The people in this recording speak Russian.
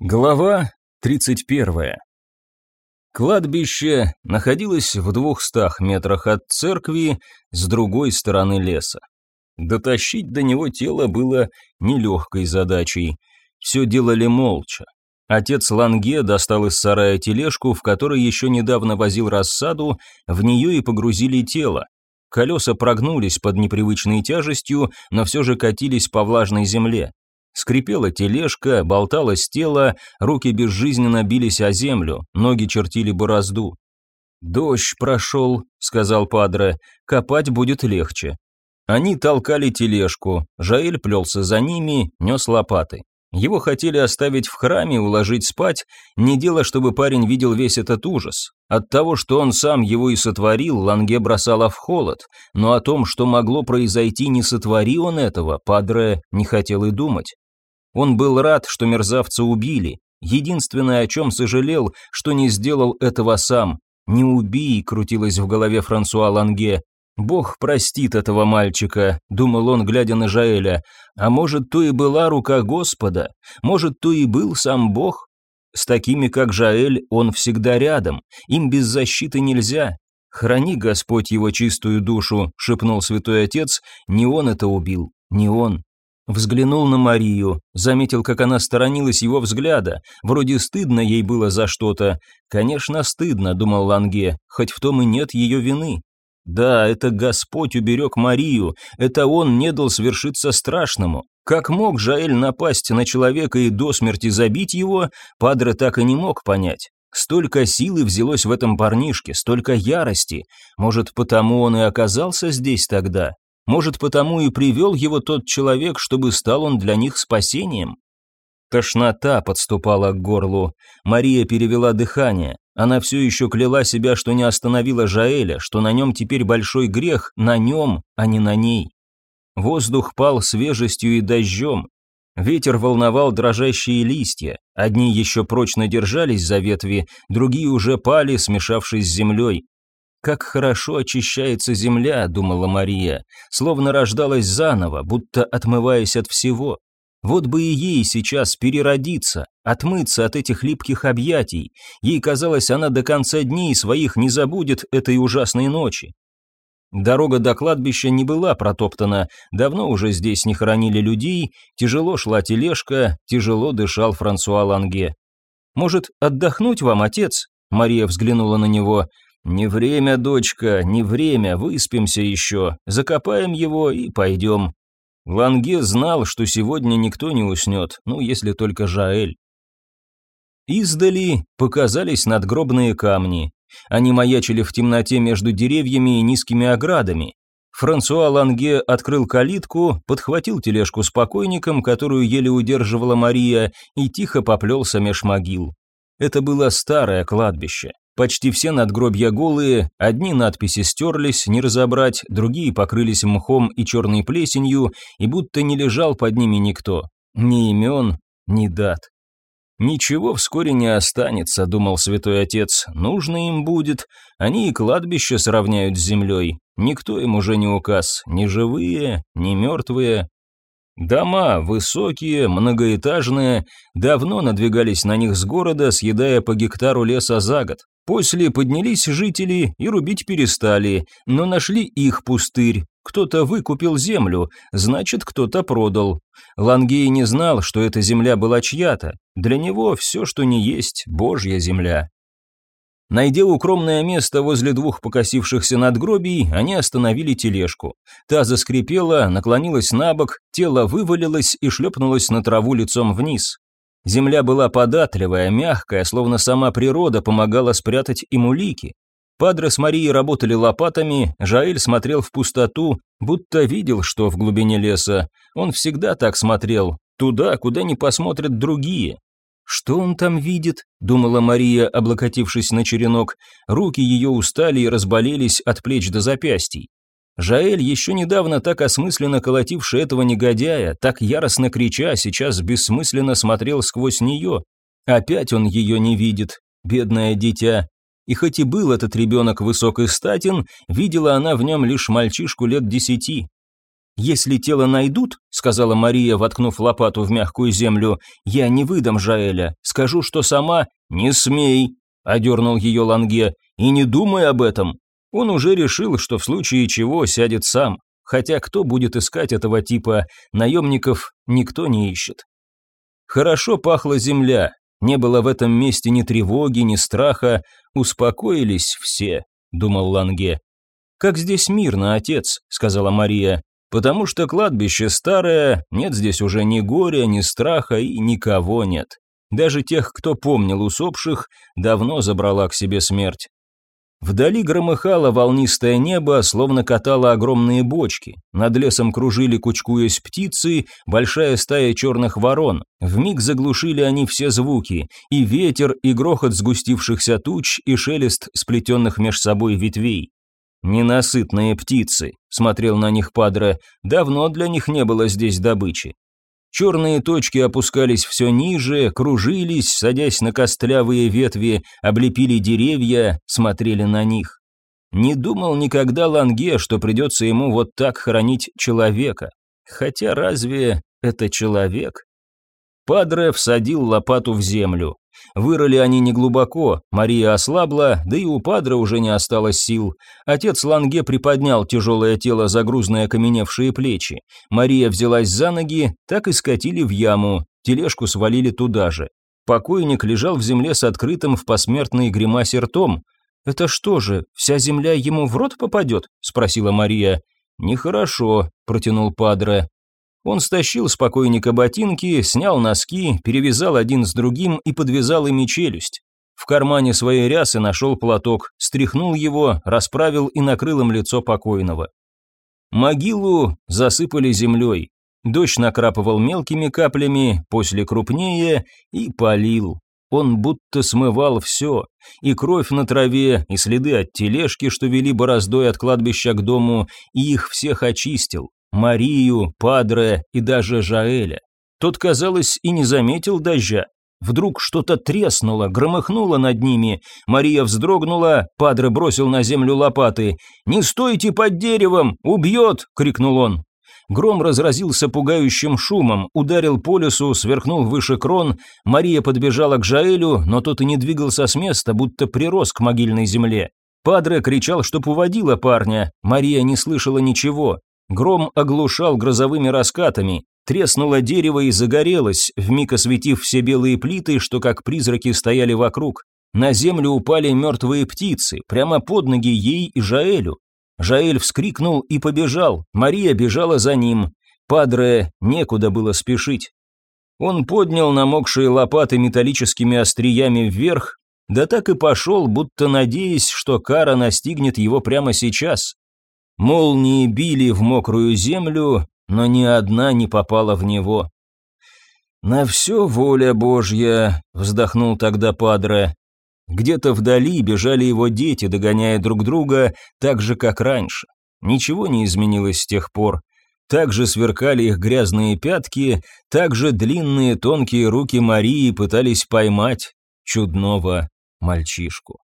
Глава 31. Кладбище находилось в двухстах метрах от церкви с другой стороны леса. Дотащить до него тело было нелегкой задачей. Все делали молча. Отец Ланге достал из сарая тележку, в которой еще недавно возил рассаду, в нее и погрузили тело. Колеса прогнулись под непривычной тяжестью, но все же катились по влажной земле. Скрипела тележка, болталось тело, руки безжизненно бились о землю, ноги чертили борозду. «Дождь прошел», — сказал Падре, — «копать будет легче». Они толкали тележку, Жаэль плелся за ними, нес лопаты. Его хотели оставить в храме, уложить спать, не дело, чтобы парень видел весь этот ужас. От того, что он сам его и сотворил, Ланге бросала в холод, но о том, что могло произойти, не сотвори он этого, Падре не хотел и думать. Он был рад, что мерзавца убили. Единственное, о чем сожалел, что не сделал этого сам. «Не убей», — крутилось в голове Франсуа Ланге. «Бог простит этого мальчика», — думал он, глядя на Жаэля. «А может, то и была рука Господа? Может, то и был сам Бог? С такими, как Жаэль, он всегда рядом. Им без защиты нельзя. Храни, Господь, его чистую душу», — шепнул святой отец. «Не он это убил, не он». Взглянул на Марию, заметил, как она сторонилась его взгляда, вроде стыдно ей было за что-то. Конечно, стыдно, думал Ланге, хоть в том и нет ее вины. Да, это Господь уберег Марию, это Он не дал свершиться страшному. Как мог Жаэль напасть на человека и до смерти забить его, Падре так и не мог понять. Столько силы взялось в этом парнишке, столько ярости. Может, потому он и оказался здесь тогда, может, потому и привел его тот человек, чтобы стал он для них спасением? Тошнота подступала к горлу. Мария перевела дыхание. Она все еще кляла себя, что не остановила Жаэля, что на нем теперь большой грех, на нем, а не на ней. Воздух пал свежестью и дождем. Ветер волновал дрожащие листья. Одни еще прочно держались за ветви, другие уже пали, смешавшись с землей. «Как хорошо очищается земля», — думала Мария, словно рождалась заново, будто отмываясь от всего. Вот бы и ей сейчас переродиться, отмыться от этих липких объятий. Ей казалось, она до конца дней своих не забудет этой ужасной ночи. Дорога до кладбища не была протоптана, давно уже здесь не хоронили людей, тяжело шла тележка, тяжело дышал Франсуа Ланге. «Может, отдохнуть вам, отец?» Мария взглянула на него. «Не время, дочка, не время, выспимся еще, закопаем его и пойдем». Ланге знал, что сегодня никто не уснет, ну, если только Жаэль. Издали показались надгробные камни. Они маячили в темноте между деревьями и низкими оградами. Франсуа Ланге открыл калитку, подхватил тележку с покойником, которую еле удерживала Мария, и тихо поплелся меж могил. Это было старое кладбище. Почти все надгробья голые, одни надписи стерлись, не разобрать, другие покрылись мхом и черной плесенью, и будто не лежал под ними никто. Ни имен, ни дат. «Ничего вскоре не останется», — думал святой отец, — «нужно им будет. Они и кладбище сравняют с землей. Никто им уже не указ, ни живые, ни мертвые, Дома, высокие, многоэтажные, давно надвигались на них с города, съедая по гектару леса за год. После поднялись жители и рубить перестали, но нашли их пустырь. Кто-то выкупил землю, значит, кто-то продал. Лангей не знал, что эта земля была чья-то. Для него все, что не есть, божья земля. Найдя укромное место возле двух покосившихся надгробий, они остановили тележку. Та заскрипела, наклонилась на бок, тело вывалилось и шлепнулось на траву лицом вниз. Земля была податливая, мягкая, словно сама природа помогала спрятать им улики. Падре с Марией работали лопатами, Жаэль смотрел в пустоту, будто видел, что в глубине леса. Он всегда так смотрел, туда, куда не посмотрят другие. «Что он там видит?» – думала Мария, облокотившись на черенок. Руки ее устали и разболелись от плеч до запястий. Жаэль, еще недавно так осмысленно колотивший этого негодяя, так яростно крича, сейчас бессмысленно смотрел сквозь нее. Опять он ее не видит, бедное дитя. И хоть и был этот ребенок высок и статен, видела она в нем лишь мальчишку лет десяти. «Если тело найдут», — сказала Мария, воткнув лопату в мягкую землю, — «я не выдам Жаэля. Скажу, что сама...» «Не смей», — одернул ее Ланге, — «и не думай об этом». Он уже решил, что в случае чего сядет сам, хотя кто будет искать этого типа, наемников никто не ищет. Хорошо пахла земля, не было в этом месте ни тревоги, ни страха, успокоились все, думал Ланге. «Как здесь мирно, отец», — сказала Мария. Потому что кладбище старое, нет здесь уже ни горя, ни страха и никого нет. Даже тех, кто помнил усопших, давно забрала к себе смерть. Вдали громыхало волнистое небо, словно катало огромные бочки. Над лесом кружили, кучкуясь птицы, большая стая черных ворон. Вмиг заглушили они все звуки, и ветер, и грохот сгустившихся туч, и шелест сплетенных меж собой ветвей. «Ненасытные птицы», — смотрел на них Падре, — «давно для них не было здесь добычи». Черные точки опускались все ниже, кружились, садясь на костлявые ветви, облепили деревья, смотрели на них. Не думал никогда Ланге, что придется ему вот так хоронить человека. Хотя разве это человек? Падре всадил лопату в землю. Вырыли они неглубоко, Мария ослабла, да и у Падре уже не осталось сил. Отец Ланге приподнял тяжелое тело за грузные окаменевшие плечи. Мария взялась за ноги, так и скатили в яму, тележку свалили туда же. Покойник лежал в земле с открытым в посмертной гримасе ртом. «Это что же, вся земля ему в рот попадет?» – спросила Мария. «Нехорошо», – протянул Падре. Он стащил с покойника ботинки, снял носки, перевязал один с другим и подвязал ими челюсть. В кармане своей рясы нашел платок, стряхнул его, расправил и накрыл им лицо покойного. Могилу засыпали землей. Дождь накрапывал мелкими каплями, после крупнее, и полил. Он будто смывал все, и кровь на траве, и следы от тележки, что вели бороздой от кладбища к дому, и их всех очистил. Марию, Падре и даже Жаэля. Тот, казалось, и не заметил дождя. Вдруг что-то треснуло, громыхнуло над ними. Мария вздрогнула, Падре бросил на землю лопаты. «Не стойте под деревом! Убьет!» — крикнул он. Гром разразился пугающим шумом, ударил по лесу, сверхнул выше крон. Мария подбежала к Жаэлю, но тот и не двигался с места, будто прирос к могильной земле. Падре кричал, чтоб уводила парня. Мария не слышала ничего. Гром оглушал грозовыми раскатами, треснуло дерево и загорелось, вмиг осветив все белые плиты, что как призраки стояли вокруг. На землю упали мертвые птицы, прямо под ноги ей и Жаэлю. Жаэль вскрикнул и побежал, Мария бежала за ним. Падре некуда было спешить. Он поднял намокшие лопаты металлическими остриями вверх, да так и пошел, будто надеясь, что кара настигнет его прямо сейчас. Молнии били в мокрую землю, но ни одна не попала в него. «На все воля Божья», — вздохнул тогда Падре. Где-то вдали бежали его дети, догоняя друг друга, так же, как раньше. Ничего не изменилось с тех пор. Так же сверкали их грязные пятки, так же длинные тонкие руки Марии пытались поймать чудного мальчишку.